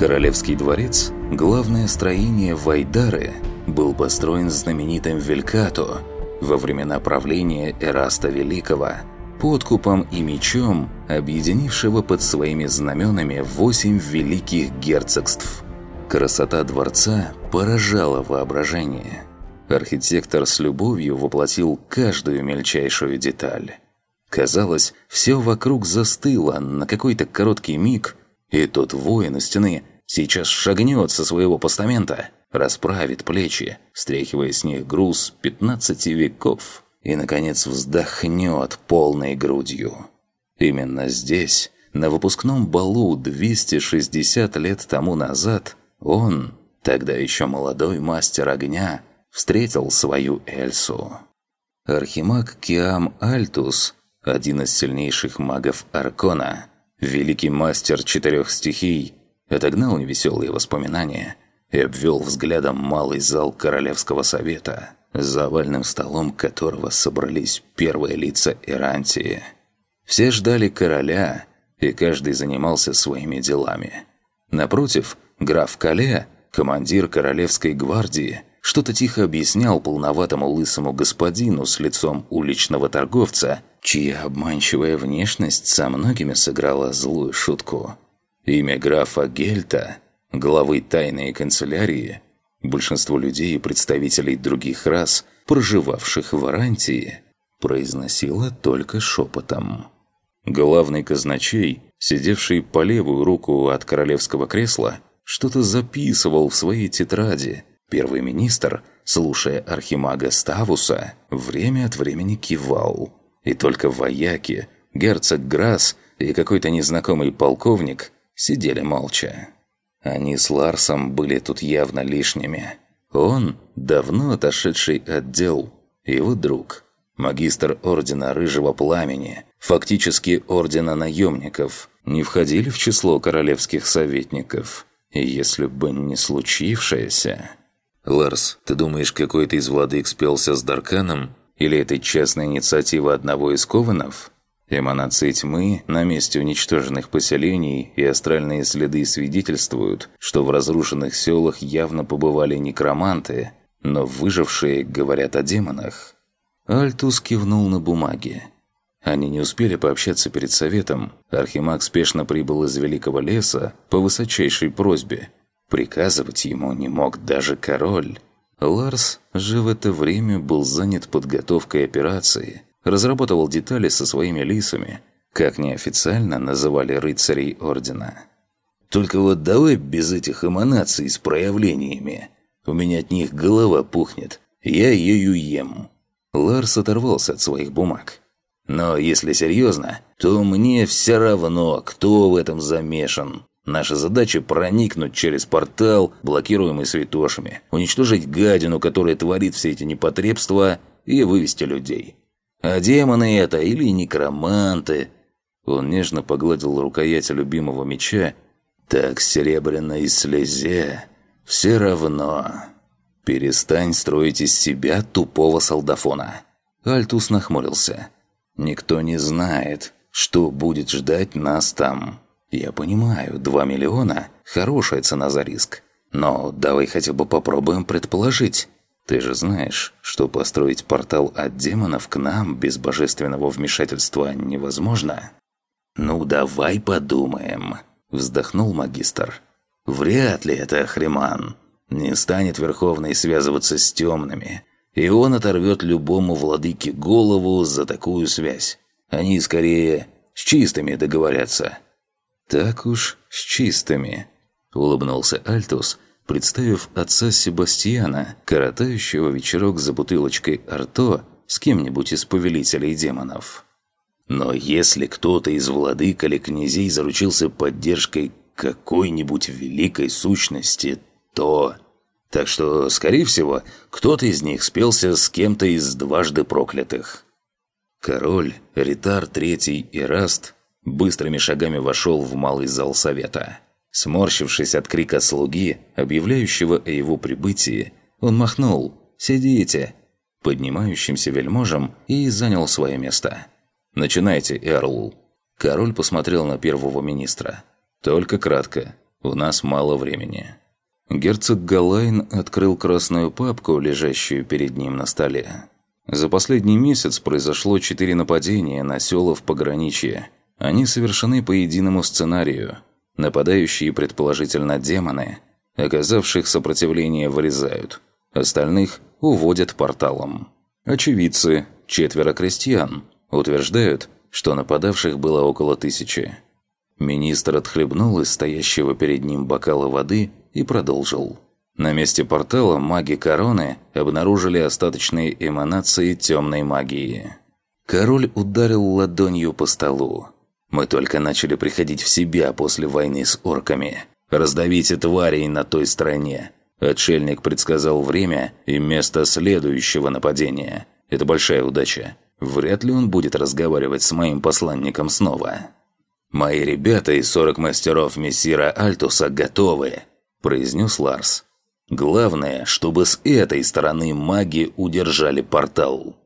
Королевский дворец, главное строение Вайдары, был построен знаменитым Велькато во времена правления Эраста Великого, подкупом и мечом, объединившего под своими знаменами восемь великих герцогств. Красота дворца поражала воображение. Архитектор с любовью воплотил каждую мельчайшую деталь. Казалось, все вокруг застыло на какой-то короткий миг, и тот воин у стены сейчас шагнет со своего постамента, расправит плечи, стряхивая с них груз 15 веков, и, наконец, вздохнет полной грудью. Именно здесь, на выпускном балу 260 лет тому назад, он, тогда еще молодой мастер огня, встретил свою Эльсу. Архимаг Киам Альтус, один из сильнейших магов Аркона, великий мастер четырех стихий, отогнал невеселые воспоминания и обвел взглядом малый зал Королевского совета, за овальным столом которого собрались первые лица Ирантии. Все ждали короля, и каждый занимался своими делами. Напротив, граф Кале, командир Королевской гвардии, что-то тихо объяснял полноватому лысому господину с лицом уличного торговца, чья обманчивая внешность со многими сыграла злую шутку – Имя графа Гельта, главы тайной канцелярии, большинство людей и представителей других рас, проживавших в Арантии, произносило только шепотом. Главный казначей, сидевший по левую руку от королевского кресла, что-то записывал в своей тетради. Первый министр, слушая архимага Ставуса, время от времени кивал. И только вояки, герцог Грасс и какой-то незнакомый полковник сидели молча. Они с Ларсом были тут явно лишними. Он, давно отошедший от дел, его друг, магистр Ордена Рыжего Пламени, фактически Ордена Наемников, не входили в число королевских советников. И если бы не случившееся... «Ларс, ты думаешь, какой-то из владык спелся с Дарканом? Или это частная инициатива одного из Кованов?» Эманации тьмы на месте уничтоженных поселений и астральные следы свидетельствуют, что в разрушенных селах явно побывали некроманты, но выжившие говорят о демонах. Альтус кивнул на бумаге. Они не успели пообщаться перед советом. Архимаг спешно прибыл из Великого леса по высочайшей просьбе. Приказывать ему не мог даже король. Ларс же в это время был занят подготовкой операции – разработал детали со своими лисами, как неофициально называли рыцарей Ордена. «Только вот давай без этих эманаций с проявлениями. У меня от них голова пухнет. Я ею ем». Ларс оторвался от своих бумаг. «Но если серьезно, то мне все равно, кто в этом замешан. Наша задача – проникнуть через портал, блокируемый святошами, уничтожить гадину, которая творит все эти непотребства, и вывести людей. А демоны это или некроманты. Он нежно погладил рукоять любимого меча. Так серебряной слезе. Все равно. Перестань строить из себя тупого солдафона. Альтус нахмурился. Никто не знает, что будет ждать нас там. Я понимаю, 2 миллиона – хорошая цена за риск. Но давай хотя бы попробуем предположить. Ты же знаешь, что построить портал от демонов к нам без божественного вмешательства невозможно. Ну давай подумаем, вздохнул магистр. Вряд ли это Ахриман. Не станет Верховный связываться с темными, и он оторвет любому владыке голову за такую связь. Они скорее с чистыми договорятся. Так уж с чистыми, улыбнулся Альтус, представив отца Себастьяна, коротающего вечерок за бутылочкой Арто с кем-нибудь из повелителей демонов. Но если кто-то из владык или князей заручился поддержкой какой-нибудь великой сущности, то... Так что, скорее всего, кто-то из них спелся с кем-то из дважды проклятых. Король, Ритар Третий и Раст быстрыми шагами вошел в малый зал совета. Сморщившись от крика слуги, объявляющего о его прибытии, он махнул «Сидите!» поднимающимся вельможем и занял свое место. «Начинайте, Эрл!» Король посмотрел на первого министра. «Только кратко. У нас мало времени». Герцог Галайн открыл красную папку, лежащую перед ним на столе. За последний месяц произошло четыре нападения на села в пограничье. Они совершены по единому сценарию. Нападающие, предположительно, демоны, оказавших сопротивление, вырезают. Остальных уводят порталом. Очевидцы, четверо крестьян, утверждают, что нападавших было около тысячи. Министр отхлебнул из стоящего перед ним бокала воды и продолжил. На месте портала маги короны обнаружили остаточные эманации темной магии. Король ударил ладонью по столу. «Мы только начали приходить в себя после войны с орками. Раздавите тварей на той стороне. Отшельник предсказал время и место следующего нападения. Это большая удача. Вряд ли он будет разговаривать с моим посланником снова. «Мои ребята и 40 мастеров мессира Альтуса готовы», – произнес Ларс. «Главное, чтобы с этой стороны маги удержали портал».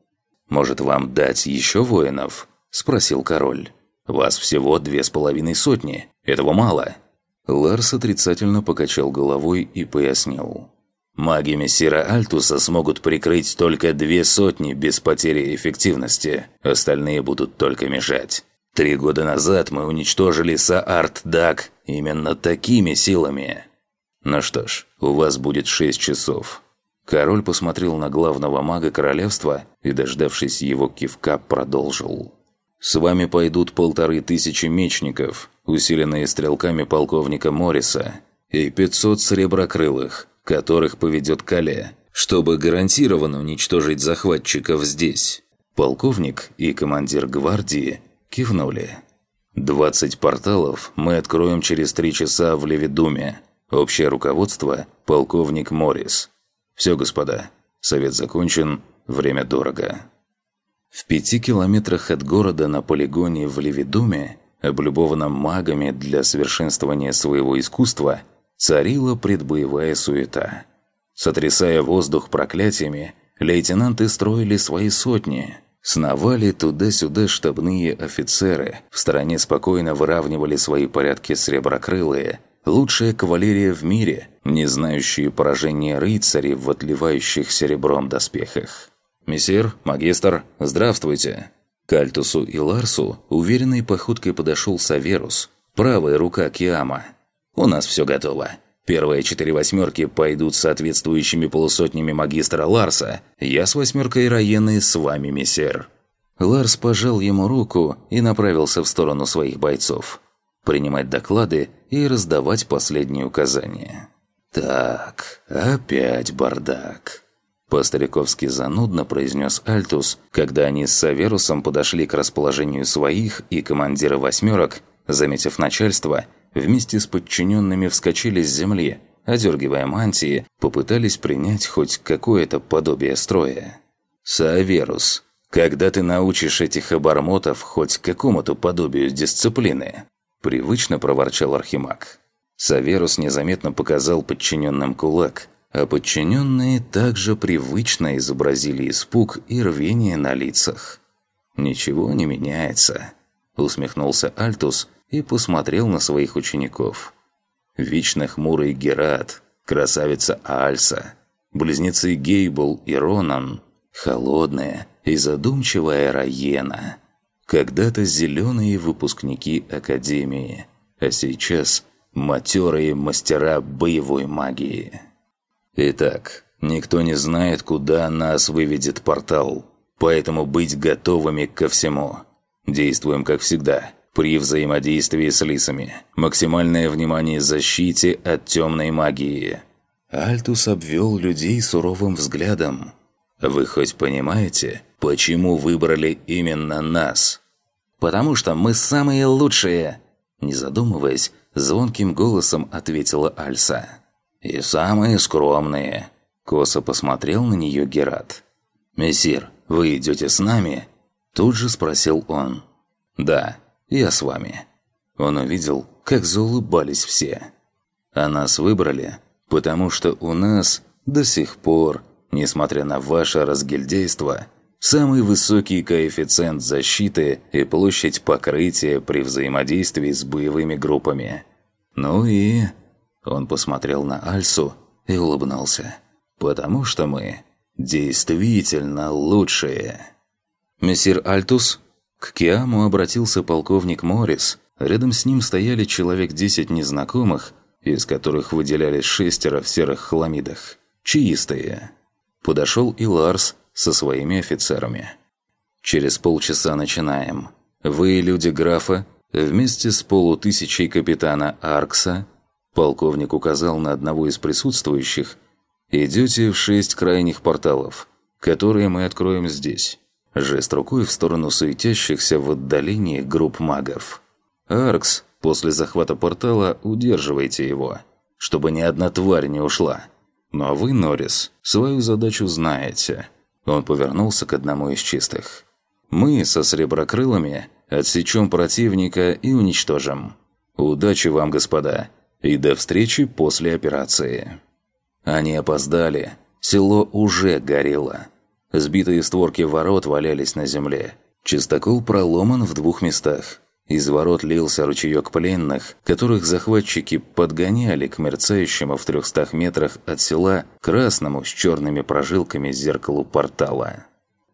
«Может, вам дать еще воинов?» – спросил король. «Вас всего две с половиной сотни. Этого мало». Ларс отрицательно покачал головой и пояснил. «Маги Мессира Альтуса смогут прикрыть только две сотни без потери эффективности, остальные будут только мешать. Три года назад мы уничтожили Саарт-Дак именно такими силами». «Ну что ж, у вас будет шесть часов». Король посмотрел на главного мага королевства и, дождавшись его кивка, продолжил. «С вами пойдут полторы тысячи мечников, усиленные стрелками полковника Морриса, и 500 среброкрылых, которых поведет Кале, чтобы гарантированно уничтожить захватчиков здесь. Полковник и командир гвардии кивнули. 20 порталов мы откроем через три часа в Левидуме. Общее руководство – полковник Моррис. Все, господа, совет закончен, время дорого. В пяти километрах от города на полигоне в Левидуме облюбованном магами для совершенствования своего искусства, царила предбоевая суета. Сотрясая воздух проклятиями, лейтенанты строили свои сотни. Сновали туда-сюда штабные офицеры, в стороне спокойно выравнивали свои порядки среброкрылые, лучшая кавалерия в мире, не знающие поражения рыцари в отливающих серебром доспехах. «Мессир, магистр, здравствуйте!» К Альтусу и Ларсу уверенной походкой подошел Саверус, правая рука Киама. «У нас все готово. Первые четыре восьмерки пойдут с соответствующими полусотнями магистра Ларса. Я с восьмеркой Раены с вами, мессер». Ларс пожал ему руку и направился в сторону своих бойцов. Принимать доклады и раздавать последние указания. «Так, опять бардак». По-стариковски занудно произнес Альтус, когда они с Саверусом подошли к расположению своих и командира «восьмерок», заметив начальство, вместе с подчиненными вскочили с земли, одергивая мантии, попытались принять хоть какое-то подобие строя. «Саверус, когда ты научишь этих обормотов хоть какому-то подобию дисциплины?» Привычно проворчал Архимаг. Саверус незаметно показал подчиненным кулак – а подчиненные также привычно изобразили испуг и рвение на лицах. «Ничего не меняется», – усмехнулся Альтус и посмотрел на своих учеников. Вечно хмурый Герат, красавица Альса, близнецы Гейбл и Ронан, холодная и задумчивая Раена, когда-то зеленые выпускники Академии, а сейчас матерые мастера боевой магии. Итак, никто не знает, куда нас выведет портал, поэтому быть готовыми ко всему. Действуем как всегда, при взаимодействии с лисами. Максимальное внимание защите от темной магии. Альтус обвел людей суровым взглядом. «Вы хоть понимаете, почему выбрали именно нас?» «Потому что мы самые лучшие!» Не задумываясь, звонким голосом ответила Альса. «И самые скромные», – косо посмотрел на нее Герат. «Мессир, вы идете с нами?» Тут же спросил он. «Да, я с вами». Он увидел, как заулыбались все. «А нас выбрали, потому что у нас до сих пор, несмотря на ваше разгильдейство, самый высокий коэффициент защиты и площадь покрытия при взаимодействии с боевыми группами. Ну и Он посмотрел на Альсу и улыбнулся. «Потому что мы действительно лучшие». «Мессир Альтус?» К Киаму обратился полковник Моррис. Рядом с ним стояли человек десять незнакомых, из которых выделялись шестеро в серых хламидах. Чаистые. Подошел и Ларс со своими офицерами. «Через полчаса начинаем. Вы, люди графа, вместе с полутысячей капитана Аркса, полковник указал на одного из присутствующих, идете в шесть крайних порталов, которые мы откроем здесь. Жест рукой в сторону суетящихся в отдалении групп магов. Аркс, после захвата портала удерживайте его, чтобы ни одна тварь не ушла. Но вы, Норрис, свою задачу знаете. Он повернулся к одному из чистых. Мы со среброкрылыми отсечем противника и уничтожим. Удачи вам, господа, и до встречи после операции. Они опоздали. Село уже горело. Сбитые створки ворот валялись на земле. Чистокол проломан в двух местах. Из ворот лился ручеек пленных, которых захватчики подгоняли к мерцающему в трехстах метрах от села красному с черными прожилками зеркалу портала.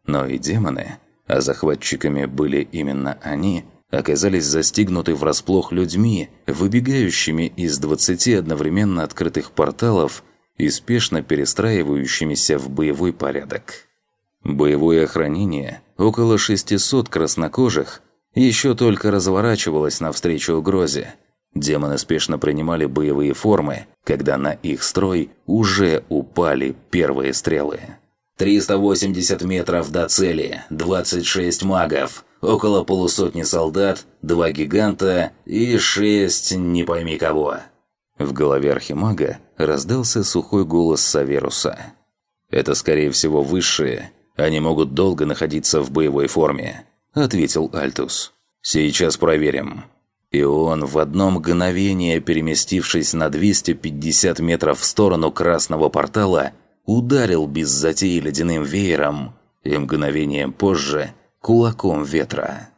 Но и демоны, а захватчиками были именно они, оказались застигнуты врасплох людьми, выбегающими из 20 одновременно открытых порталов и спешно перестраивающимися в боевой порядок. Боевое охранение, около 600 краснокожих, еще только разворачивалось навстречу угрозе. Демоны спешно принимали боевые формы, когда на их строй уже упали первые стрелы. «380 метров до цели, 26 магов, около полусотни солдат, два гиганта и шесть не пойми кого». В голове Архимага раздался сухой голос Саверуса. «Это, скорее всего, высшие, они могут долго находиться в боевой форме», – ответил Альтус. «Сейчас проверим». И он, в одно мгновение переместившись на 250 метров в сторону красного портала, ударил без затеи ледяным веером и мгновением позже кулаком ветра.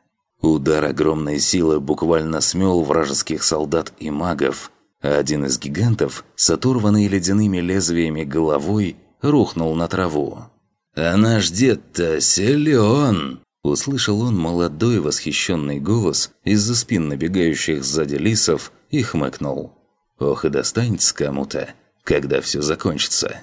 Удар огромной силы буквально смел вражеских солдат и магов, а один из гигантов, с оторванной ледяными лезвиями головой, рухнул на траву. «А наш дед-то силен!» Услышал он молодой восхищенный голос из-за спин набегающих сзади лисов и хмыкнул. «Ох и достанется кому-то, когда все закончится!»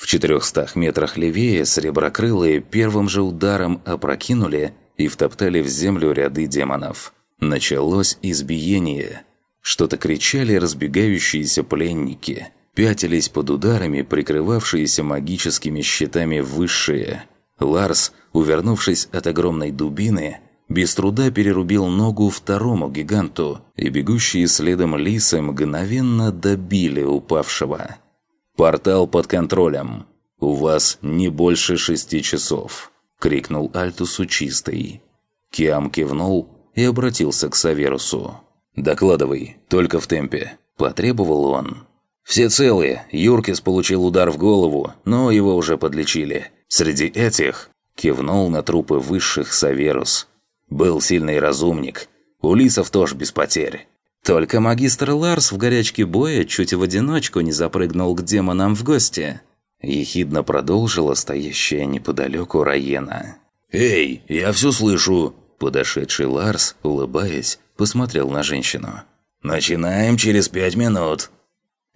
В четырехстах метрах левее среброкрылые первым же ударом опрокинули и втоптали в землю ряды демонов. Началось избиение. Что-то кричали разбегающиеся пленники – пятились под ударами, прикрывавшиеся магическими щитами высшие. Ларс, увернувшись от огромной дубины, без труда перерубил ногу второму гиганту, и бегущие следом лисы мгновенно добили упавшего. «Портал под контролем. У вас не больше шести часов», — крикнул Альтусу чистый. Киам кивнул и обратился к Саверусу. «Докладывай, только в темпе», – потребовал он. Все целые. Юркис получил удар в голову, но его уже подлечили. Среди этих кивнул на трупы высших Саверус. Был сильный разумник. У лисов тоже без потерь. Только магистр Ларс в горячке боя чуть в одиночку не запрыгнул к демонам в гости. Ехидно продолжила стоящая неподалеку Раена. «Эй, я все слышу!» Подошедший Ларс, улыбаясь, посмотрел на женщину. «Начинаем через пять минут!»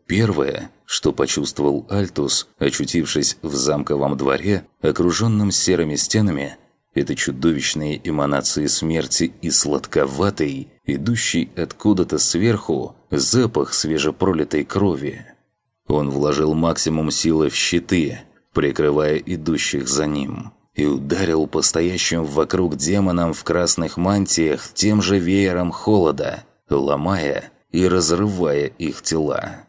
Первое, что почувствовал Альтус, очутившись в замковом дворе, окруженном серыми стенами, это чудовищные эманации смерти и сладковатый, идущий откуда-то сверху, запах свежепролитой крови. Он вложил максимум силы в щиты, прикрывая идущих за ним, и ударил по стоящим вокруг демонам в красных мантиях тем же веером холода, ломая и разрывая их тела.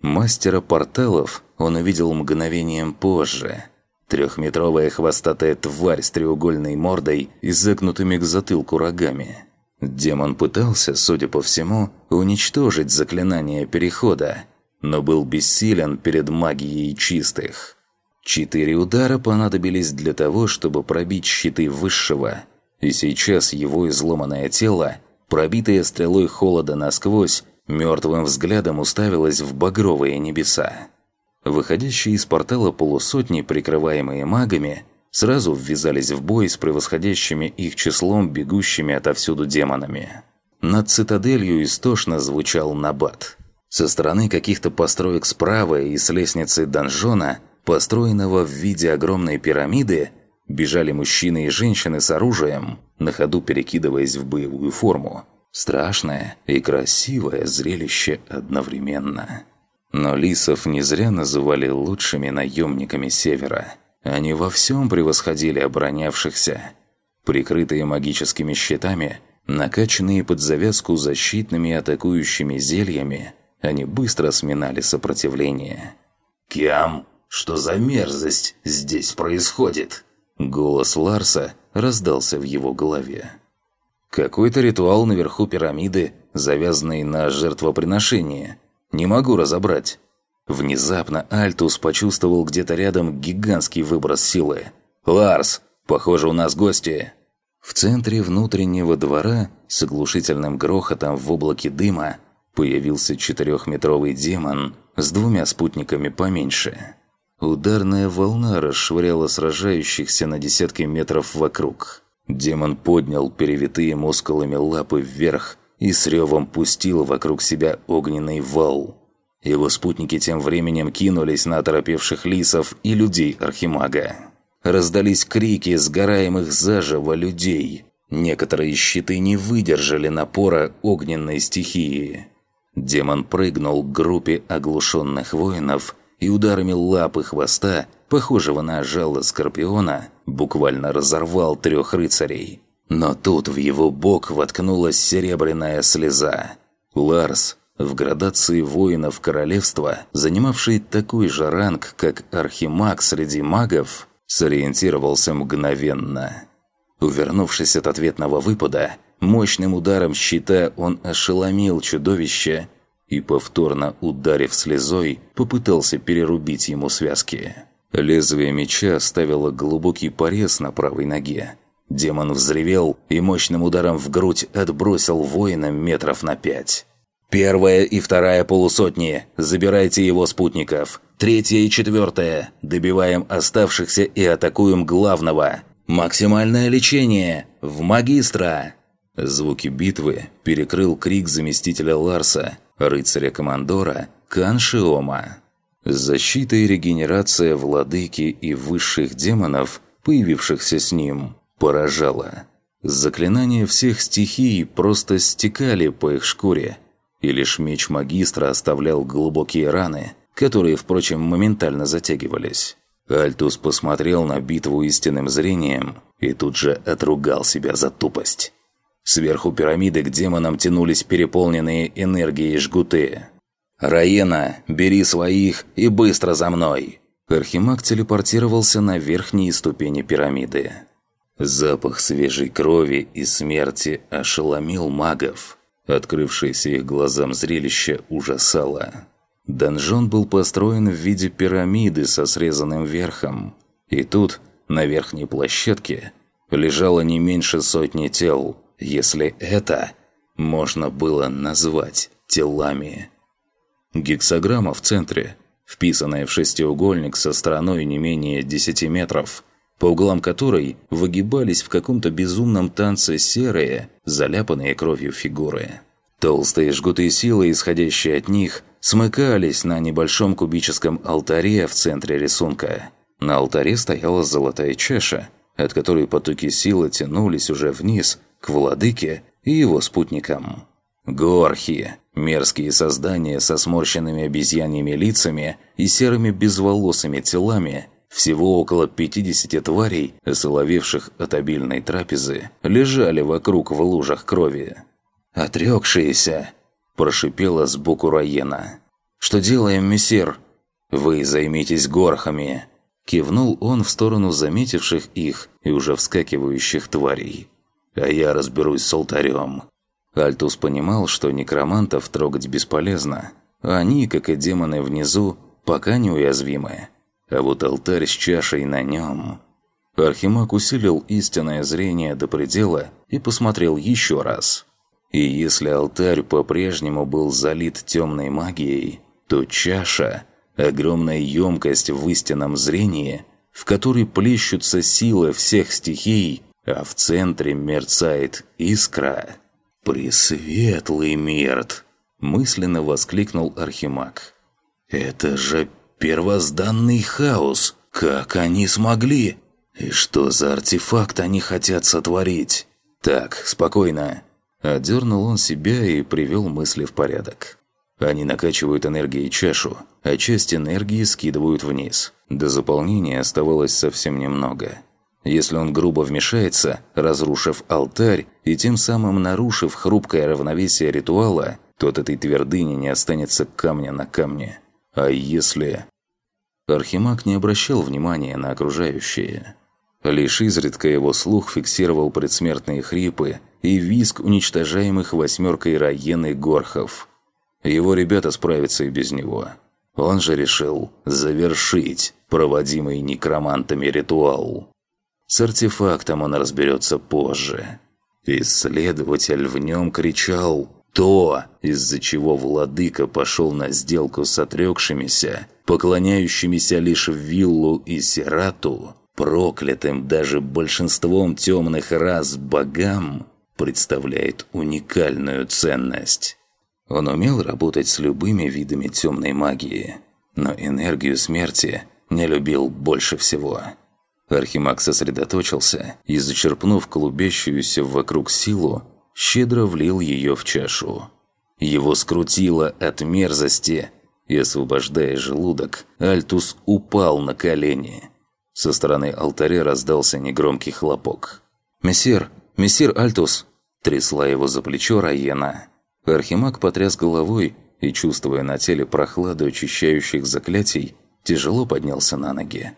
Мастера порталов он увидел мгновением позже. Трехметровая хвостатая тварь с треугольной мордой и загнутыми к затылку рогами. Демон пытался, судя по всему, уничтожить заклинание Перехода, но был бессилен перед магией чистых. Четыре удара понадобились для того, чтобы пробить щиты Высшего, и сейчас его изломанное тело, пробитое стрелой холода насквозь, мертвым взглядом уставилась в багровые небеса. Выходящие из портала полусотни, прикрываемые магами, сразу ввязались в бой с превосходящими их числом бегущими отовсюду демонами. Над цитаделью истошно звучал набат. Со стороны каких-то построек справа и с лестницы донжона, построенного в виде огромной пирамиды, бежали мужчины и женщины с оружием, на ходу перекидываясь в боевую форму. Страшное и красивое зрелище одновременно. Но лисов не зря называли лучшими наемниками Севера – они во всем превосходили оборонявшихся. Прикрытые магическими щитами, накачанные под завязку защитными и атакующими зельями, они быстро сминали сопротивление. «Киам, что за мерзость здесь происходит?» Голос Ларса раздался в его голове. «Какой-то ритуал наверху пирамиды, завязанный на жертвоприношение. Не могу разобрать. Внезапно Альтус почувствовал где-то рядом гигантский выброс силы. «Ларс, похоже, у нас гости!» В центре внутреннего двора с оглушительным грохотом в облаке дыма появился четырехметровый демон с двумя спутниками поменьше. Ударная волна расшвыряла сражающихся на десятки метров вокруг. Демон поднял перевитые мускулами лапы вверх и с ревом пустил вокруг себя огненный вал – его спутники тем временем кинулись на оторопевших лисов и людей Архимага. Раздались крики сгораемых заживо людей. Некоторые щиты не выдержали напора огненной стихии. Демон прыгнул к группе оглушенных воинов и ударами лапы хвоста, похожего на жало скорпиона, буквально разорвал трех рыцарей. Но тут в его бок воткнулась серебряная слеза. Ларс, в градации воинов королевства, занимавший такой же ранг, как архимаг среди магов, сориентировался мгновенно. Увернувшись от ответного выпада, мощным ударом щита он ошеломил чудовище и, повторно ударив слезой, попытался перерубить ему связки. Лезвие меча оставило глубокий порез на правой ноге. Демон взревел и мощным ударом в грудь отбросил воина метров на пять. Первая и вторая полусотни. Забирайте его спутников. Третья и четвертая. Добиваем оставшихся и атакуем главного. Максимальное лечение. В магистра. Звуки битвы перекрыл крик заместителя Ларса, рыцаря-командора Каншиома. Защита и регенерация владыки и высших демонов, появившихся с ним, поражала. Заклинания всех стихий просто стекали по их шкуре, и лишь меч магистра оставлял глубокие раны, которые, впрочем, моментально затягивались. Альтус посмотрел на битву истинным зрением и тут же отругал себя за тупость. Сверху пирамиды к демонам тянулись переполненные энергией жгуты. «Раена, бери своих и быстро за мной!» Архимаг телепортировался на верхние ступени пирамиды. Запах свежей крови и смерти ошеломил магов. Открывшееся их глазам зрелище ужасало. Донжон был построен в виде пирамиды со срезанным верхом. И тут, на верхней площадке, лежало не меньше сотни тел, если это можно было назвать телами. Гексограмма в центре, вписанная в шестиугольник со стороной не менее 10 метров – по углам которой выгибались в каком-то безумном танце серые, заляпанные кровью фигуры. Толстые жгуты силы, исходящие от них, смыкались на небольшом кубическом алтаре в центре рисунка. На алтаре стояла золотая чаша, от которой потоки силы тянулись уже вниз, к владыке и его спутникам. Горхи – мерзкие создания со сморщенными обезьяньими лицами и серыми безволосыми телами – всего около 50 тварей, осоловевших от обильной трапезы, лежали вокруг в лужах крови. «Отрекшиеся!» – прошипела сбоку Раена. «Что делаем, мессир?» «Вы займитесь горхами!» Кивнул он в сторону заметивших их и уже вскакивающих тварей. «А я разберусь с алтарем». Альтус понимал, что некромантов трогать бесполезно. Они, как и демоны внизу, пока неуязвимы. А вот алтарь с чашей на нем... Архимаг усилил истинное зрение до предела и посмотрел еще раз. И если алтарь по-прежнему был залит темной магией, то чаша – огромная емкость в истинном зрении, в которой плещутся силы всех стихий, а в центре мерцает искра. «Пресветлый Мирт!» – мысленно воскликнул Архимаг. «Это же первозданный хаос! Как они смогли? И что за артефакт они хотят сотворить?» «Так, спокойно!» Одернул он себя и привел мысли в порядок. Они накачивают энергией чашу, а часть энергии скидывают вниз. До заполнения оставалось совсем немного. Если он грубо вмешается, разрушив алтарь и тем самым нарушив хрупкое равновесие ритуала, то от этой твердыни не останется камня на камне. А если... Архимаг не обращал внимания на окружающее. Лишь изредка его слух фиксировал предсмертные хрипы и визг уничтожаемых восьмеркой Раены Горхов – его ребята справятся и без него. Он же решил завершить проводимый некромантами ритуал. С артефактом он разберется позже. Исследователь в нем кричал «То, из-за чего владыка пошел на сделку с отрекшимися, поклоняющимися лишь Виллу и Сирату, проклятым даже большинством темных рас богам, представляет уникальную ценность». Он умел работать с любыми видами темной магии, но энергию смерти не любил больше всего. Архимаг сосредоточился и, зачерпнув клубящуюся вокруг силу, щедро влил ее в чашу. Его скрутило от мерзости, и, освобождая желудок, Альтус упал на колени. Со стороны алтаря раздался негромкий хлопок. «Мессир! Мессир Альтус!» Трясла его за плечо Райена. Архимаг потряс головой и, чувствуя на теле прохладу очищающих заклятий, тяжело поднялся на ноги.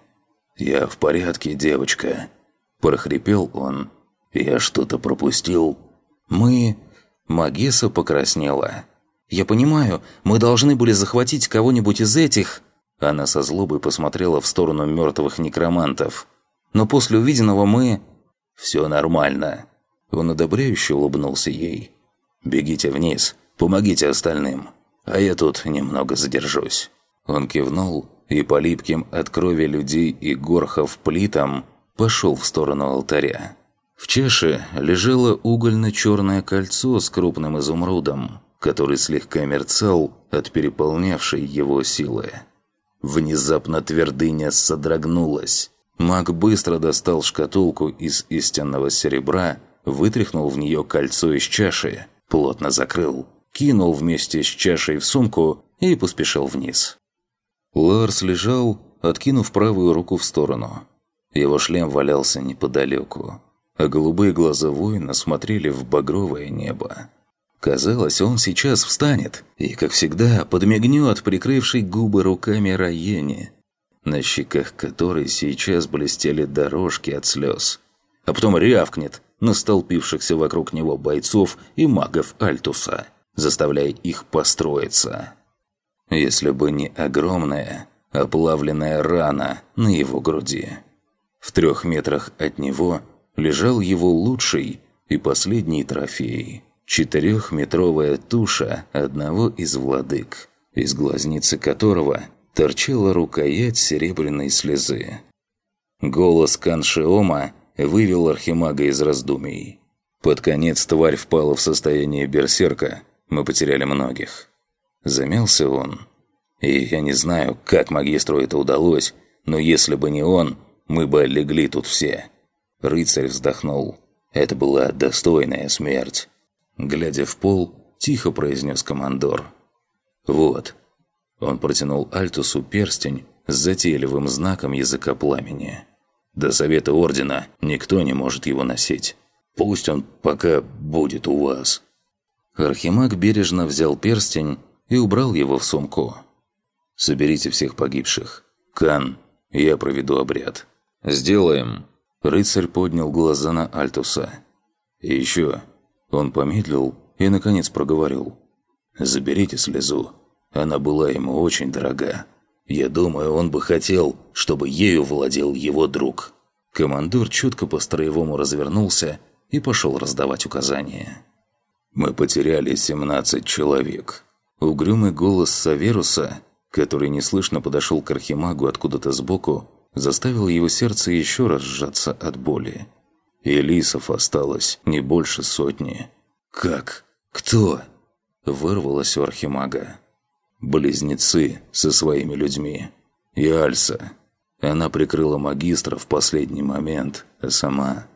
«Я в порядке, девочка», – прохрипел он. «Я что-то пропустил». «Мы...» Магеса покраснела. «Я понимаю, мы должны были захватить кого-нибудь из этих...» Она со злобой посмотрела в сторону мертвых некромантов. «Но после увиденного мы...» «Все нормально». Он одобряюще улыбнулся ей. «Бегите вниз, помогите остальным, а я тут немного задержусь». Он кивнул и по липким от крови людей и горхов плитам пошел в сторону алтаря. В чаше лежало угольно-черное кольцо с крупным изумрудом, который слегка мерцал от переполнявшей его силы. Внезапно твердыня содрогнулась. Маг быстро достал шкатулку из истинного серебра, вытряхнул в нее кольцо из чаши плотно закрыл, кинул вместе с чашей в сумку и поспешил вниз. Ларс лежал, откинув правую руку в сторону. Его шлем валялся неподалеку, а голубые глаза воина смотрели в багровое небо. Казалось, он сейчас встанет и, как всегда, подмигнет прикрывший губы руками Раене, на щеках которой сейчас блестели дорожки от слез. А потом рявкнет – на столпившихся вокруг него бойцов и магов Альтуса, заставляя их построиться. Если бы не огромная, оплавленная рана на его груди. В трех метрах от него лежал его лучший и последний трофей – четырехметровая туша одного из владык, из глазницы которого торчала рукоять серебряной слезы. Голос Каншиома вывел Архимага из раздумий. Под конец тварь впала в состояние берсерка, мы потеряли многих. Замялся он. И я не знаю, как магистру это удалось, но если бы не он, мы бы легли тут все. Рыцарь вздохнул. Это была достойная смерть. Глядя в пол, тихо произнес командор. «Вот». Он протянул Альтусу перстень с затейливым знаком языка пламени. До Совета Ордена никто не может его носить. Пусть он пока будет у вас». Архимаг бережно взял перстень и убрал его в сумку. «Соберите всех погибших. Кан, я проведу обряд». «Сделаем». Рыцарь поднял глаза на Альтуса. «И еще». Он помедлил и, наконец, проговорил. «Заберите слезу. Она была ему очень дорога. Я думаю, он бы хотел, чтобы ею владел его друг». Командор чутко по-строевому развернулся и пошел раздавать указания. Мы потеряли 17 человек. Угрюмый голос Саверуса, который неслышно подошел к Архимагу откуда-то сбоку, заставил его сердце еще раз сжаться от боли. И лисов осталось не больше сотни. «Как? Кто?» – вырвалось у Архимага. «Близнецы со своими людьми. И Альса. Она прикрыла магистра в последний момент, а сама...»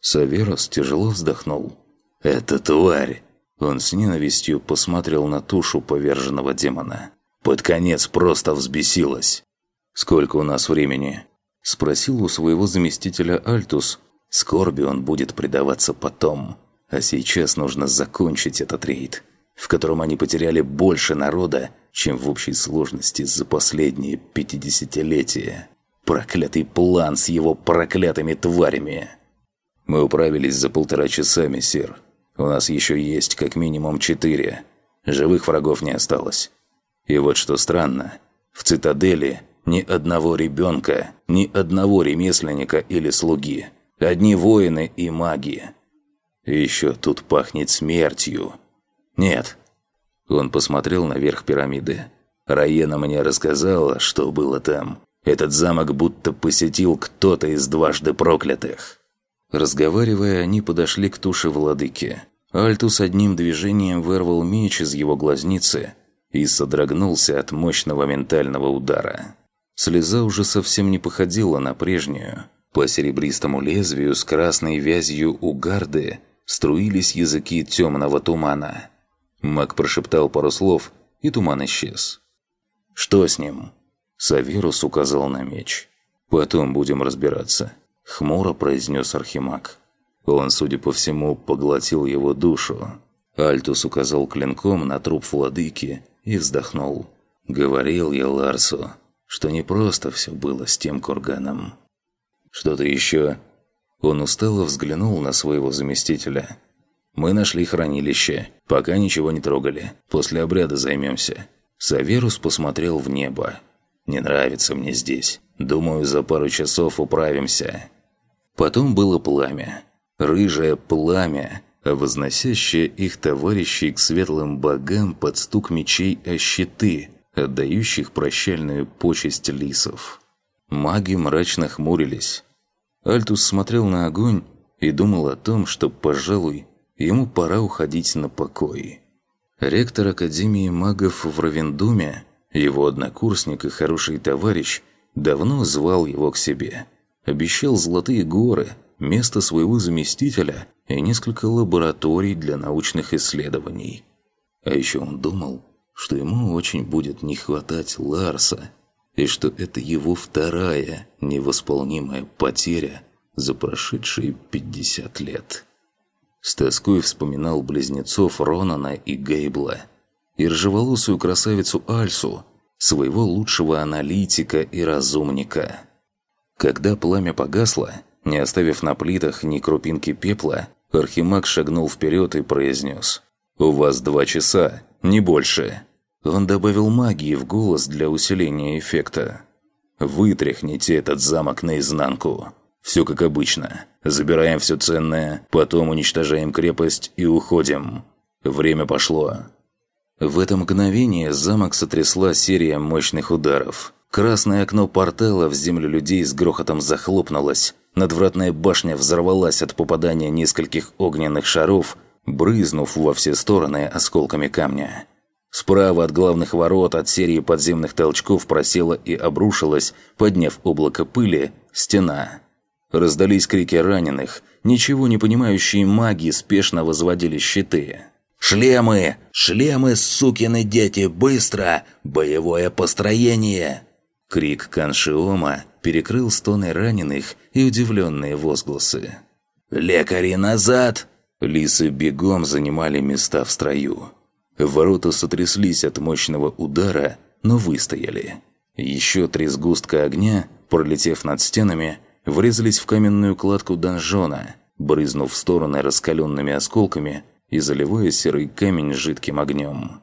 Саверос тяжело вздохнул. «Это тварь!» Он с ненавистью посмотрел на тушу поверженного демона. Под конец просто взбесилась. «Сколько у нас времени?» Спросил у своего заместителя Альтус. Скорби он будет предаваться потом. А сейчас нужно закончить этот рейд, в котором они потеряли больше народа, чем в общей сложности за последние пятидесятилетия. Проклятый план с его проклятыми тварями. Мы управились за полтора часа, мессир. У нас еще есть как минимум четыре. Живых врагов не осталось. И вот что странно. В цитадели ни одного ребенка, ни одного ремесленника или слуги. Одни воины и маги. еще тут пахнет смертью. Нет. Он посмотрел наверх пирамиды. Раена мне рассказала, что было там. Этот замок будто посетил кто-то из дважды проклятых. Разговаривая, они подошли к туше владыки. Альтус одним движением вырвал меч из его глазницы и содрогнулся от мощного ментального удара. Слеза уже совсем не походила на прежнюю. По серебристому лезвию с красной вязью у гарды струились языки темного тумана. Маг прошептал пару слов, и туман исчез. «Что с ним?» Саверус указал на меч. «Потом будем разбираться», — хмуро произнес Архимаг. Он, судя по всему, поглотил его душу. Альтус указал клинком на труп владыки и вздохнул. «Говорил я Ларсу, что не просто все было с тем курганом. Что-то еще? Он устало взглянул на своего заместителя. Мы нашли хранилище, пока ничего не трогали. После обряда займемся. Саверус посмотрел в небо. Не нравится мне здесь. Думаю, за пару часов управимся. Потом было пламя. Рыжее пламя, возносящее их товарищей к светлым богам под стук мечей о щиты – отдающих прощальную почесть лисов. Маги мрачно хмурились. Альтус смотрел на огонь и думал о том, что, пожалуй, ему пора уходить на покой. Ректор Академии магов в Равендуме, его однокурсник и хороший товарищ, давно звал его к себе. Обещал золотые горы, место своего заместителя и несколько лабораторий для научных исследований. А еще он думал, что ему очень будет не хватать Ларса, и что это его вторая невосполнимая потеря за прошедшие 50 лет. С тоской вспоминал близнецов Ронана и Гейбла, и ржеволосую красавицу Альсу, своего лучшего аналитика и разумника. Когда пламя погасло, не оставив на плитах ни крупинки пепла, Архимаг шагнул вперед и произнес «У вас два часа, не больше». Он добавил магии в голос для усиления эффекта. «Вытряхните этот замок наизнанку. Все как обычно. Забираем все ценное, потом уничтожаем крепость и уходим. Время пошло». В это мгновение замок сотрясла серия мощных ударов. Красное окно портала в землю людей с грохотом захлопнулось. Надвратная башня взорвалась от попадания нескольких огненных шаров, брызнув во все стороны осколками камня. Справа от главных ворот от серии подземных толчков просела и обрушилась, подняв облако пыли, стена. Раздались крики раненых. Ничего не понимающие маги спешно возводили щиты. «Шлемы! Шлемы, сукины дети! Быстро! Боевое построение!» Крик Каншиома перекрыл стоны раненых и удивленные возгласы. «Лекари назад!» Лисы бегом занимали места в строю. Ворота сотряслись от мощного удара, но выстояли. Еще три сгустка огня, пролетев над стенами, врезались в каменную кладку донжона, брызнув в стороны раскаленными осколками и заливая серый камень жидким огнем.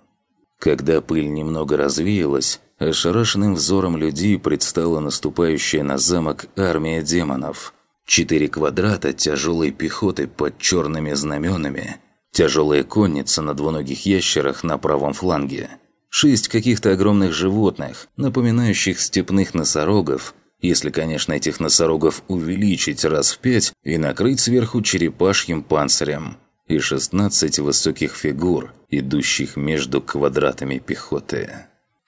Когда пыль немного развеялась, ошарашенным взором людей предстала наступающая на замок армия демонов. Четыре квадрата тяжелой пехоты под черными знаменами – Тяжелая конница на двуногих ящерах на правом фланге. Шесть каких-то огромных животных, напоминающих степных носорогов, если, конечно, этих носорогов увеличить раз в пять и накрыть сверху черепашьим панцирем. И 16 высоких фигур, идущих между квадратами пехоты.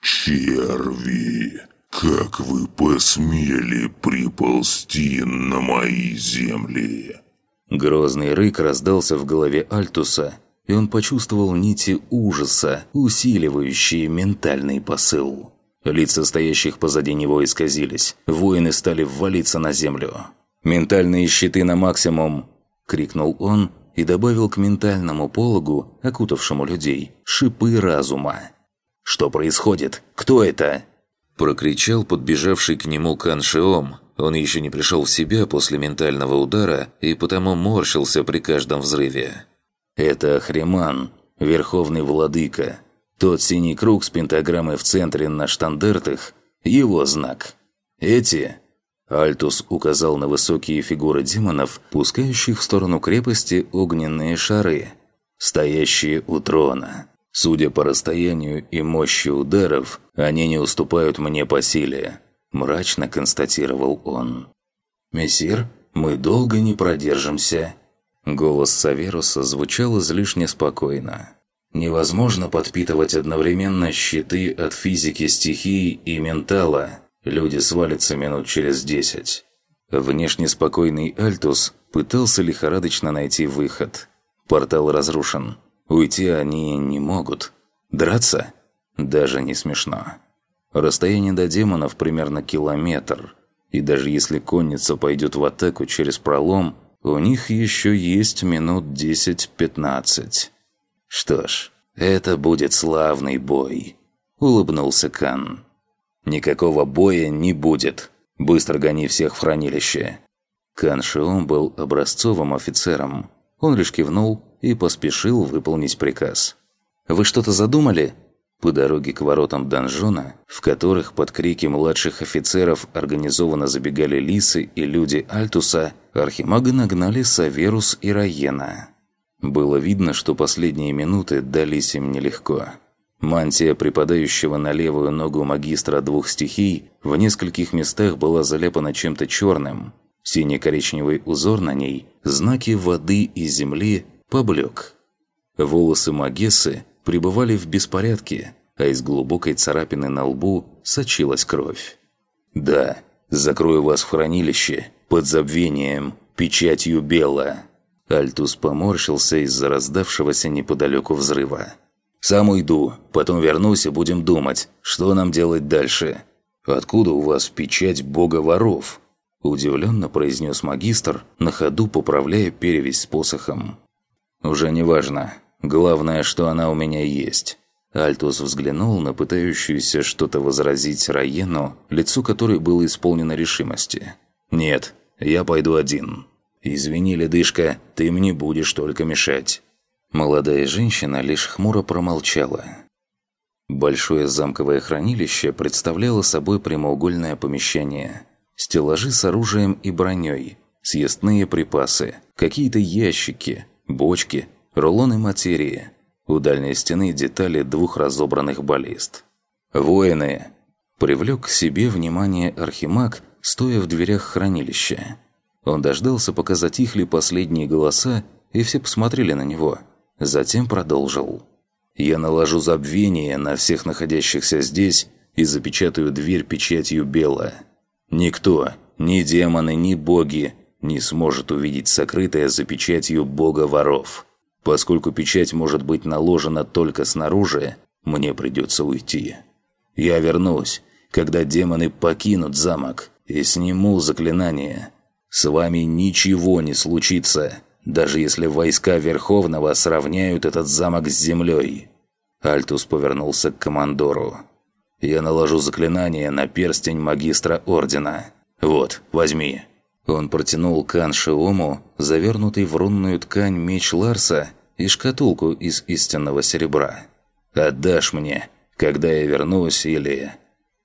«Черви, как вы посмели приползти на мои земли?» Грозный рык раздался в голове Альтуса, и он почувствовал нити ужаса, усиливающие ментальный посыл. Лица стоящих позади него исказились, воины стали ввалиться на землю. «Ментальные щиты на максимум!» – крикнул он и добавил к ментальному пологу, окутавшему людей, шипы разума. «Что происходит? Кто это?» Прокричал подбежавший к нему Каншиом. Он еще не пришел в себя после ментального удара и потому морщился при каждом взрыве. «Это Ахриман, Верховный Владыка. Тот синий круг с пентаграммой в центре на штандартах – его знак. Эти...» Альтус указал на высокие фигуры демонов, пускающих в сторону крепости огненные шары, стоящие у трона. Судя по расстоянию и мощи ударов, они не уступают мне по силе», – мрачно констатировал он. «Мессир, мы долго не продержимся». Голос Саверуса звучал излишне спокойно. «Невозможно подпитывать одновременно щиты от физики стихий и ментала. Люди свалятся минут через десять». Внешне спокойный Альтус пытался лихорадочно найти выход. Портал разрушен. Уйти они не могут. Драться? Даже не смешно. Расстояние до демонов примерно километр. И даже если конница пойдет в атаку через пролом, у них еще есть минут 10-15. Что ж, это будет славный бой. Улыбнулся Кан. Никакого боя не будет. Быстро гони всех в хранилище. Кан Шиом был образцовым офицером. Он лишь кивнул и поспешил выполнить приказ. «Вы что-то задумали?» По дороге к воротам донжона, в которых под крики младших офицеров организованно забегали лисы и люди Альтуса, архимага нагнали Саверус и Раена. Было видно, что последние минуты дались им нелегко. Мантия, припадающего на левую ногу магистра двух стихий, в нескольких местах была заляпана чем-то черным. Синий-коричневый узор на ней, знаки воды и земли поблек. Волосы Магессы пребывали в беспорядке, а из глубокой царапины на лбу сочилась кровь. «Да, закрою вас в хранилище, под забвением, печатью бела». Альтус поморщился из-за раздавшегося неподалеку взрыва. «Сам уйду, потом вернусь и будем думать, что нам делать дальше. Откуда у вас печать бога воров?» Удивленно произнес магистр, на ходу поправляя перевязь с посохом. «Уже не важно. Главное, что она у меня есть». Альтус взглянул на пытающуюся что-то возразить Раену, лицо которой было исполнено решимости. «Нет, я пойду один. Извини, ледышка, ты мне будешь только мешать». Молодая женщина лишь хмуро промолчала. Большое замковое хранилище представляло собой прямоугольное помещение. Стеллажи с оружием и броней, съестные припасы, какие-то ящики, бочки, рулоны материи. У дальней стены детали двух разобранных баллист. «Воины!» Привлек к себе внимание Архимаг, стоя в дверях хранилища. Он дождался, пока затихли последние голоса, и все посмотрели на него. Затем продолжил. «Я наложу забвение на всех находящихся здесь и запечатаю дверь печатью бела. Никто, ни демоны, ни боги, не сможет увидеть сокрытое за печатью бога воров. Поскольку печать может быть наложена только снаружи, мне придется уйти. Я вернусь, когда демоны покинут замок, и сниму заклинание. С вами ничего не случится, даже если войска Верховного сравняют этот замок с землей». Альтус повернулся к командору. «Я наложу заклинание на перстень магистра Ордена. Вот, возьми». Он протянул Кан Шиому, завернутый в рунную ткань меч Ларса и шкатулку из истинного серебра. «Отдашь мне, когда я вернусь, или...»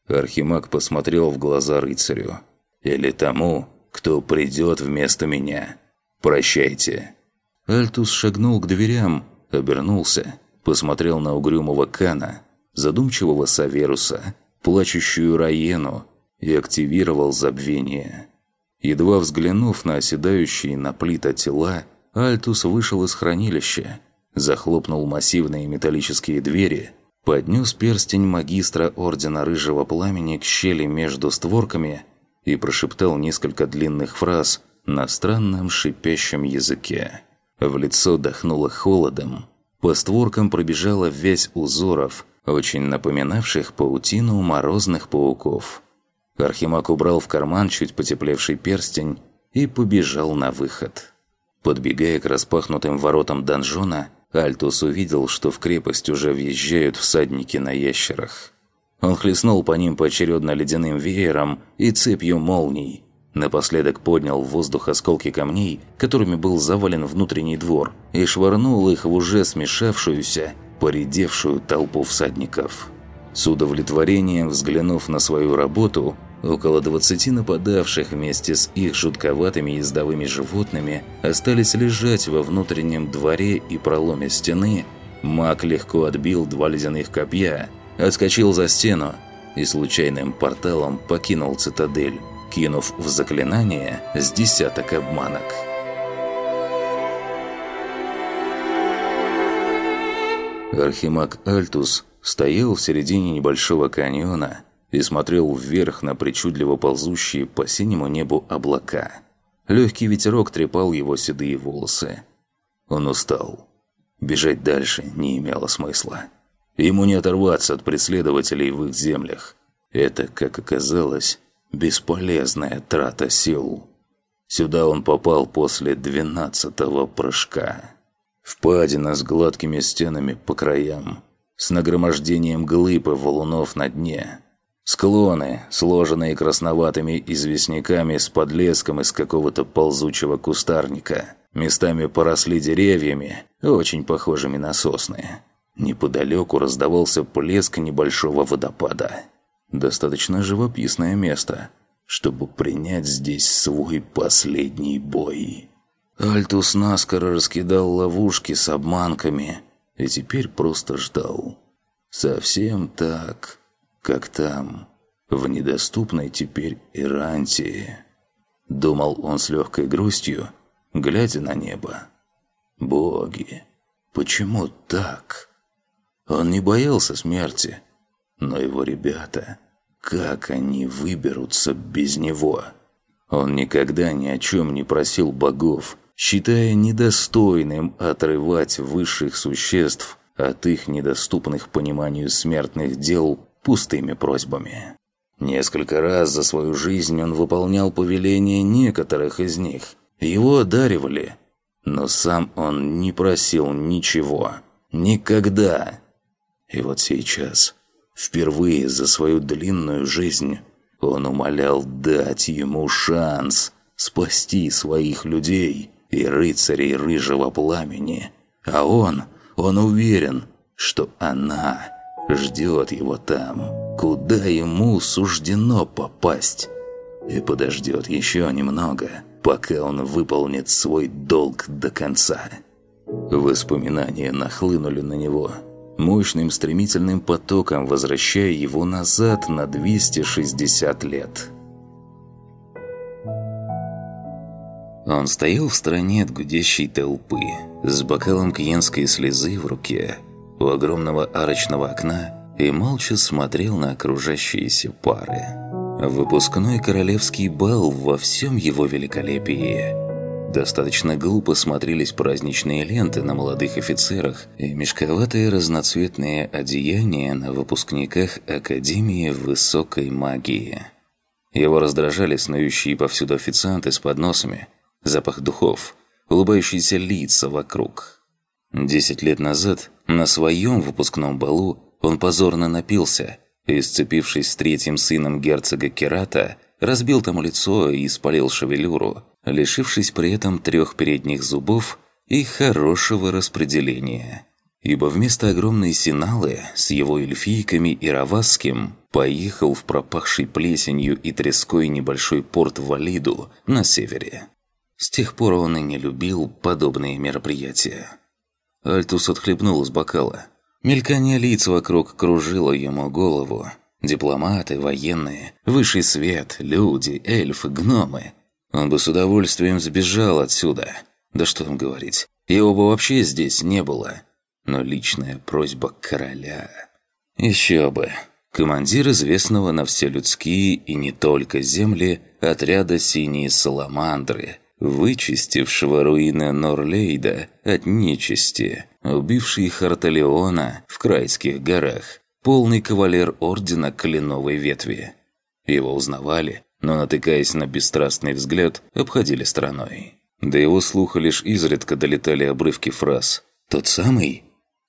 Архимаг посмотрел в глаза рыцарю. «Или тому, кто придет вместо меня. Прощайте». Альтус шагнул к дверям, Обернулся, посмотрел на угрюмого Кана, задумчивого Саверуса, плачущую Раену и активировал забвение. Едва взглянув на оседающие на плита тела, Альтус вышел из хранилища, захлопнул массивные металлические двери, поднес перстень магистра Ордена Рыжего Пламени к щели между створками и прошептал несколько длинных фраз на странном шипящем языке. В лицо дохнуло холодом, по створкам пробежала вязь узоров, очень напоминавших паутину морозных пауков. Архимаг убрал в карман чуть потеплевший перстень и побежал на выход. Подбегая к распахнутым воротам донжона, Альтус увидел, что в крепость уже въезжают всадники на ящерах. Он хлестнул по ним поочередно ледяным веером и цепью молний. Напоследок поднял в воздух осколки камней, которыми был завален внутренний двор, и швырнул их в уже смешавшуюся, поредевшую толпу всадников. С удовлетворением взглянув на свою работу, около 20 нападавших вместе с их жутковатыми ездовыми животными остались лежать во внутреннем дворе и проломе стены, маг легко отбил два ледяных копья, отскочил за стену и случайным порталом покинул цитадель, кинув в заклинание с десяток обманок. Архимаг Альтус стоял в середине небольшого каньона и смотрел вверх на причудливо ползущие по синему небу облака. Легкий ветерок трепал его седые волосы. Он устал. Бежать дальше не имело смысла. Ему не оторваться от преследователей в их землях. Это, как оказалось, бесполезная трата сил. Сюда он попал после двенадцатого прыжка. Впадина с гладкими стенами по краям, с нагромождением глыб и валунов на дне. Склоны, сложенные красноватыми известняками с подлеском из какого-то ползучего кустарника. Местами поросли деревьями, очень похожими на сосны. Неподалеку раздавался плеск небольшого водопада. Достаточно живописное место, чтобы принять здесь свой последний бой. Альтус наскоро раскидал ловушки с обманками и теперь просто ждал. Совсем так, как там, в недоступной теперь Ирантии. Думал он с легкой грустью, глядя на небо. «Боги, почему так?» Он не боялся смерти, но его ребята, как они выберутся без него? Он никогда ни о чем не просил богов, считая недостойным отрывать высших существ от их недоступных пониманию смертных дел пустыми просьбами. Несколько раз за свою жизнь он выполнял повеления некоторых из них. Его одаривали, но сам он не просил ничего. Никогда. И вот сейчас, впервые за свою длинную жизнь, он умолял дать ему шанс спасти своих людей и рыцарей рыжего пламени. А он, он уверен, что она ждет его там, куда ему суждено попасть. И подождет еще немного, пока он выполнит свой долг до конца. Воспоминания нахлынули на него – мощным стремительным потоком возвращая его назад на 260 лет. Он стоял в стороне от гудящей толпы, с бокалом кьенской слезы в руке, у огромного арочного окна и молча смотрел на окружающиеся пары. Выпускной королевский бал во всем его великолепии – Достаточно глупо смотрелись праздничные ленты на молодых офицерах и мешковатые разноцветные одеяния на выпускниках Академии Высокой Магии. Его раздражали снующие повсюду официанты с подносами, запах духов, улыбающиеся лица вокруг. Десять лет назад на своем выпускном балу он позорно напился и, сцепившись с третьим сыном герцога Керата, разбил тому лицо и спалил шевелюру, лишившись при этом трех передних зубов и хорошего распределения. Ибо вместо огромной синалы с его эльфийками и равасским поехал в пропахший плесенью и треской небольшой порт Валиду на севере. С тех пор он и не любил подобные мероприятия. Альтус отхлебнул из бокала. Мелькание лиц вокруг кружило ему голову. Дипломаты, военные, высший свет, люди, эльфы, гномы. Он бы с удовольствием сбежал отсюда. Да что там говорить, его бы вообще здесь не было. Но личная просьба короля... Еще бы. Командир известного на все людские и не только земли отряда «Синие саламандры», вычистившего руины Норлейда от нечисти, убивший Харталеона в Крайских горах, полный кавалер Ордена Кленовой Ветви. Его узнавали, но, натыкаясь на бесстрастный взгляд, обходили стороной. До его слуха лишь изредка долетали обрывки фраз «Тот самый?»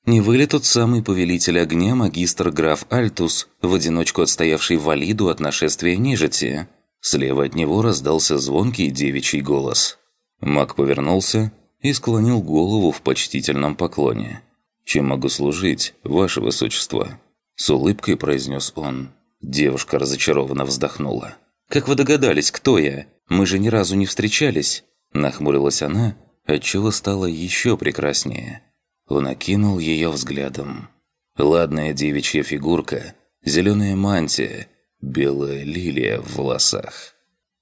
Не вы ли тот самый повелитель огня, магистр граф Альтус, в одиночку отстоявший валиду от нашествия нежити? Слева от него раздался звонкий девичий голос. Маг повернулся и склонил голову в почтительном поклоне. «Чем могу служить, ваше высочество?» С улыбкой произнес он. Девушка разочарованно вздохнула. «Как вы догадались, кто я? Мы же ни разу не встречались!» Нахмурилась она, отчего стало еще прекраснее. Он окинул ее взглядом. Ладная девичья фигурка, зеленая мантия, белая лилия в волосах.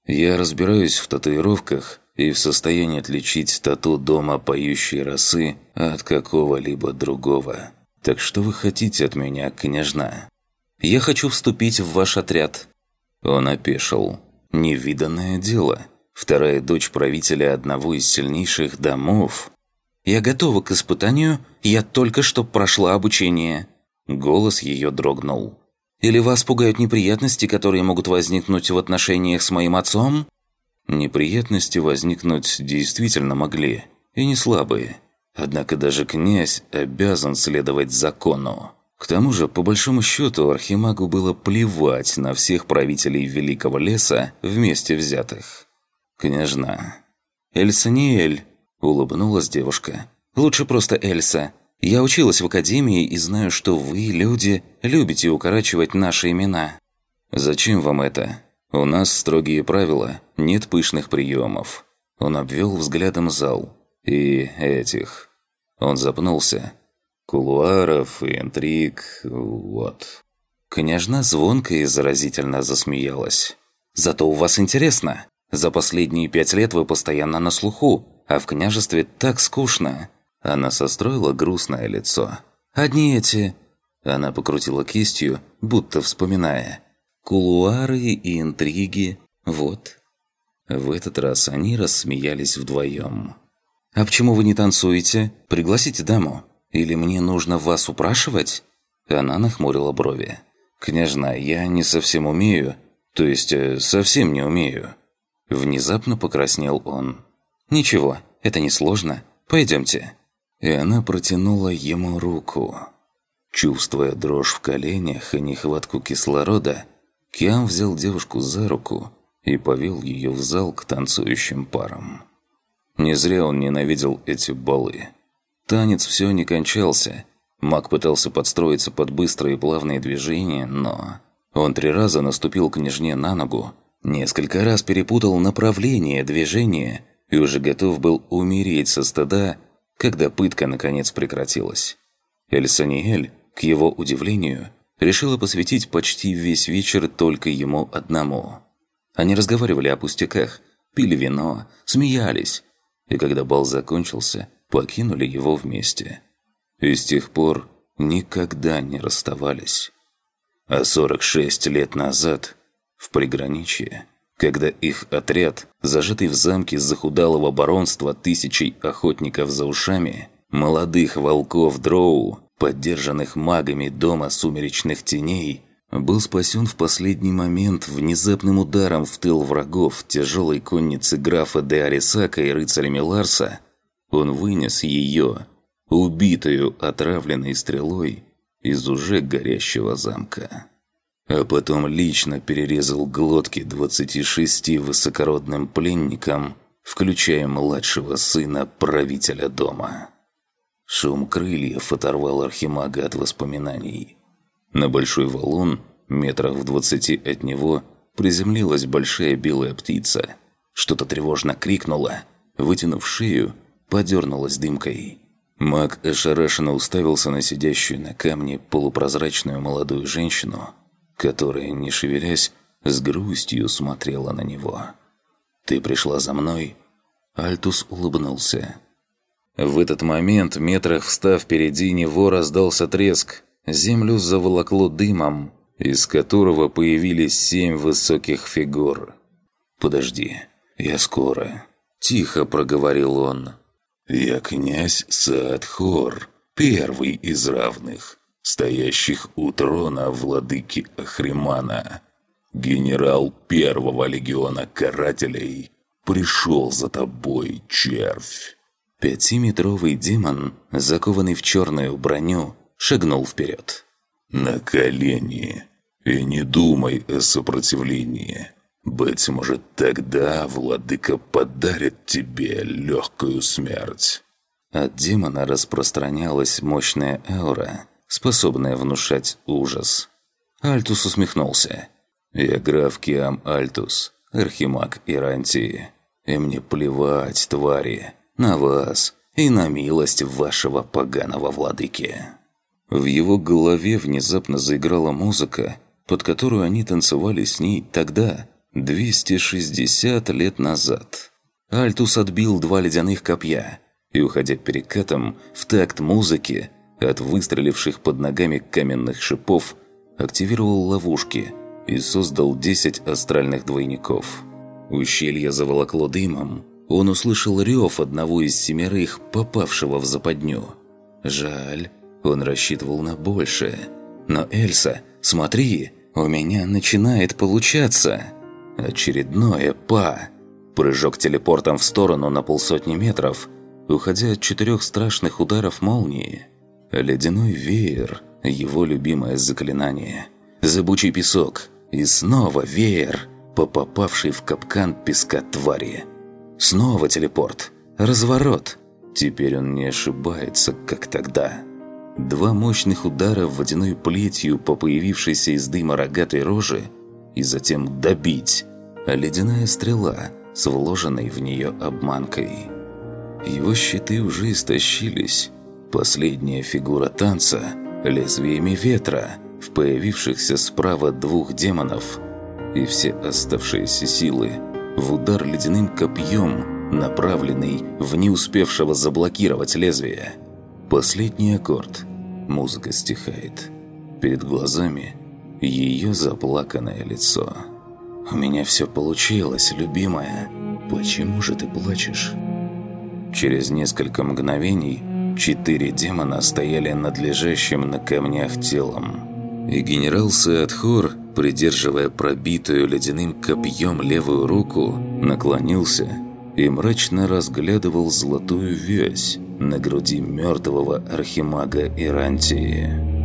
Я разбираюсь в татуировках и в состоянии отличить тату дома поющей росы от какого-либо другого. Так что вы хотите от меня, княжна? Я хочу вступить в ваш отряд. Он опешил. Невиданное дело. Вторая дочь правителя одного из сильнейших домов «Я готова к испытанию, я только что прошла обучение». Голос ее дрогнул. «Или вас пугают неприятности, которые могут возникнуть в отношениях с моим отцом?» Неприятности возникнуть действительно могли, и не слабые. Однако даже князь обязан следовать закону. К тому же, по большому счету, Архимагу было плевать на всех правителей Великого Леса вместе взятых. «Княжна». «Эльсаниэль», Улыбнулась девушка. «Лучше просто Эльса. Я училась в академии и знаю, что вы, люди, любите укорачивать наши имена». «Зачем вам это? У нас строгие правила, нет пышных приемов». Он обвел взглядом зал. «И этих». Он запнулся. «Кулуаров и интриг, вот». Княжна звонко и заразительно засмеялась. «Зато у вас интересно. За последние пять лет вы постоянно на слуху, а в княжестве так скучно». Она состроила грустное лицо. «Одни эти...» Она покрутила кистью, будто вспоминая. «Кулуары и интриги. Вот». В этот раз они рассмеялись вдвоем. «А почему вы не танцуете? Пригласите даму. Или мне нужно вас упрашивать?» Она нахмурила брови. «Княжна, я не совсем умею. То есть, э, совсем не умею». Внезапно покраснел он. «Ничего, это несложно. Пойдемте». И она протянула ему руку. Чувствуя дрожь в коленях и нехватку кислорода, Киам взял девушку за руку и повел ее в зал к танцующим парам. Не зря он ненавидел эти балы. Танец все не кончался. Маг пытался подстроиться под быстрые плавные движения, но... Он три раза наступил княжне на ногу, несколько раз перепутал направление движения и уже готов был умереть со стыда, когда пытка наконец прекратилась. Эль-Саниэль, к его удивлению, решила посвятить почти весь вечер только ему одному. Они разговаривали о пустяках, пили вино, смеялись, и когда бал закончился, покинули его вместе. И с тех пор никогда не расставались. А 46 лет назад, в приграничье, когда их отряд, зажатый в замке захудалого баронства тысячей охотников за ушами, молодых волков Дроу, поддержанных магами Дома Сумеречных Теней, был спасен в последний момент внезапным ударом в тыл врагов тяжелой конницы графа де Арисака и рыцарями Ларса, он вынес ее, убитую отравленной стрелой, из уже горящего замка а потом лично перерезал глотки 26 высокородным пленникам, включая младшего сына правителя дома. Шум крыльев оторвал Архимага от воспоминаний. На большой валун, метрах в двадцати от него, приземлилась большая белая птица. Что-то тревожно крикнула, вытянув шею, подернулась дымкой. Маг ошарашенно уставился на сидящую на камне полупрозрачную молодую женщину, которая, не шевелясь, с грустью смотрела на него. «Ты пришла за мной?» Альтус улыбнулся. В этот момент, метрах встав впереди него, раздался треск. Землю заволокло дымом, из которого появились семь высоких фигур. «Подожди, я скоро», – тихо проговорил он. «Я князь Саадхор, первый из равных, стоящих у трона владыки Ахримана. Генерал первого легиона карателей пришел за тобой, червь». Пятиметровый демон, закованный в черную броню, шагнул вперед. «На колени и не думай о сопротивлении. Быть может, тогда владыка подарит тебе легкую смерть». От демона распространялась мощная аура, способная внушать ужас. Альтус усмехнулся. «Я граф Киам Альтус, архимаг Ирантии, и мне плевать, твари, на вас и на милость вашего поганого владыки». В его голове внезапно заиграла музыка, под которую они танцевали с ней тогда, 260 лет назад. Альтус отбил два ледяных копья и, уходя перекатом, в такт музыки, от выстреливших под ногами каменных шипов, активировал ловушки и создал 10 астральных двойников. Ущелье заволокло дымом, он услышал рев одного из семерых, попавшего в западню. Жаль, он рассчитывал на большее. Но Эльса, смотри, у меня начинает получаться. Очередное «па». Прыжок телепортом в сторону на полсотни метров, уходя от четырех страшных ударов молнии. Ледяной веер – его любимое заклинание. Зыбучий песок. И снова веер, по попавшей в капкан песка твари. Снова телепорт. Разворот. Теперь он не ошибается, как тогда. Два мощных удара водяной плетью по появившейся из дыма рогатой рожи – и затем добить, ледяная стрела с вложенной в нее обманкой. Его щиты уже истощились. Последняя фигура танца – лезвиями ветра в появившихся справа двух демонов, и все оставшиеся силы в удар ледяным копьем, направленный в не успевшего заблокировать лезвие. Последний аккорд. Музыка стихает. Перед глазами – ее заплаканное лицо. «У меня все получилось, любимая. Почему же ты плачешь?» Через несколько мгновений четыре демона стояли над лежащим на камнях телом. И генерал Саадхор, придерживая пробитую ледяным копьем левую руку, наклонился и мрачно разглядывал золотую вязь на груди мертвого архимага Ирантии.